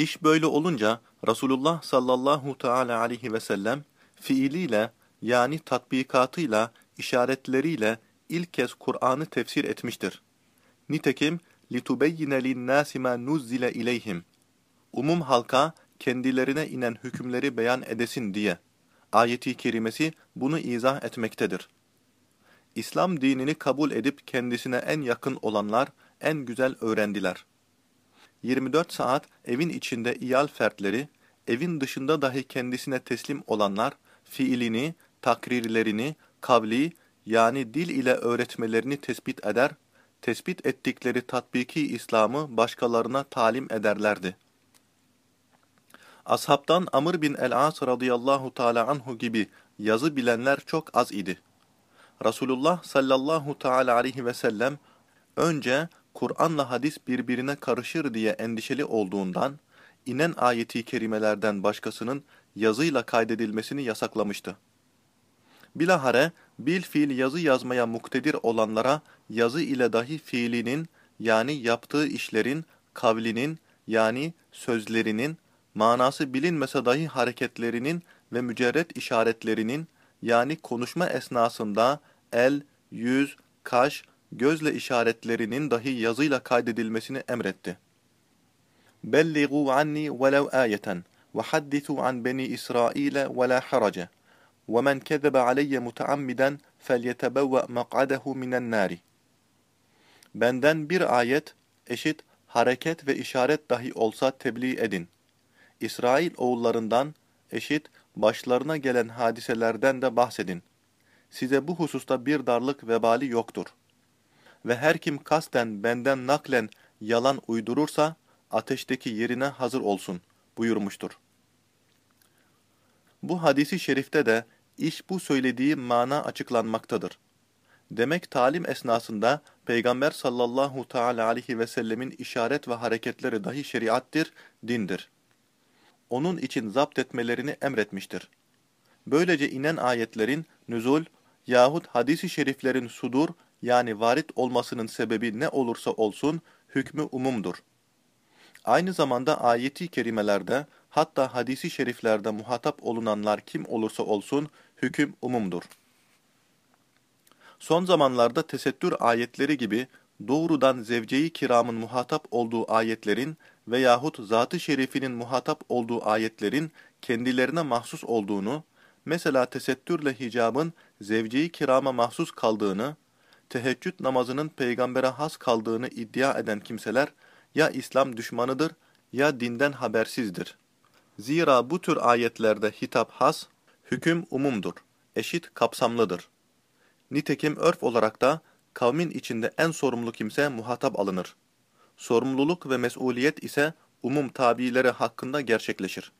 İş böyle olunca Resulullah sallallahu teala aleyhi ve sellem fiiliyle yani tatbikatıyla, işaretleriyle ilk kez Kur'an'ı tefsir etmiştir. Nitekim لِتُبَيِّنَ لِلنَّاسِ مَا نُزِّلَ اِلَيْهِمْ Umum halka kendilerine inen hükümleri beyan edesin diye. Ayeti kerimesi bunu izah etmektedir. İslam dinini kabul edip kendisine en yakın olanlar en güzel öğrendiler. 24 saat evin içinde iyal fertleri, evin dışında dahi kendisine teslim olanlar, fiilini, takrirlerini, kavli yani dil ile öğretmelerini tespit eder, tespit ettikleri tatbiki İslam'ı başkalarına talim ederlerdi. Ashabtan Amr bin el-As radıyallahu teala anhu gibi yazı bilenler çok az idi. Resulullah sallallahu teala aleyhi ve sellem önce Kur'an'la hadis birbirine karışır diye endişeli olduğundan inen ayeti kerimelerden başkasının yazıyla kaydedilmesini yasaklamıştı. Bilahare bil fiil yazı yazmaya muktedir olanlara yazı ile dahi fiilinin yani yaptığı işlerin, kavlinin yani sözlerinin, manası bilinmese dahi hareketlerinin ve mücerret işaretlerinin yani konuşma esnasında el, yüz, kaş, gözle işaretlerinin dahi yazıyla kaydedilmesini emretti. Belligu anni velev ayeten ve haddisu an beni İsraile ve la harace ve men kezebe aleyye muteammiden felyetebevve mak'adehu minen nari. Benden bir ayet eşit hareket ve işaret dahi olsa tebliğ edin. İsrail oğullarından eşit başlarına gelen hadiselerden de bahsedin. Size bu hususta bir darlık vebali yoktur.'' Ve her kim kasten benden naklen yalan uydurursa, ateşteki yerine hazır olsun buyurmuştur. Bu hadisi şerifte de iş bu söylediği mana açıklanmaktadır. Demek talim esnasında Peygamber sallallahu teala aleyhi ve sellemin işaret ve hareketleri dahi şeriattir, dindir. Onun için zapt etmelerini emretmiştir. Böylece inen ayetlerin nüzul yahut hadisi şeriflerin sudur yani varit olmasının sebebi ne olursa olsun hükmü umumdur. Aynı zamanda ayeti kerimelerde hatta hadisi şeriflerde muhatap olunanlar kim olursa olsun hüküm umumdur. Son zamanlarda tesettür ayetleri gibi doğrudan zevceyi kiramın muhatap olduğu ayetlerin veyahut zat-ı şerifinin muhatap olduğu ayetlerin kendilerine mahsus olduğunu, mesela tesettürle hicabın zevceyi kirama mahsus kaldığını, teheccüd namazının peygambere has kaldığını iddia eden kimseler, ya İslam düşmanıdır ya dinden habersizdir. Zira bu tür ayetlerde hitap has, hüküm umumdur, eşit kapsamlıdır. Nitekim örf olarak da kavmin içinde en sorumlu kimse muhatap alınır. Sorumluluk ve mesuliyet ise umum tabileri hakkında gerçekleşir.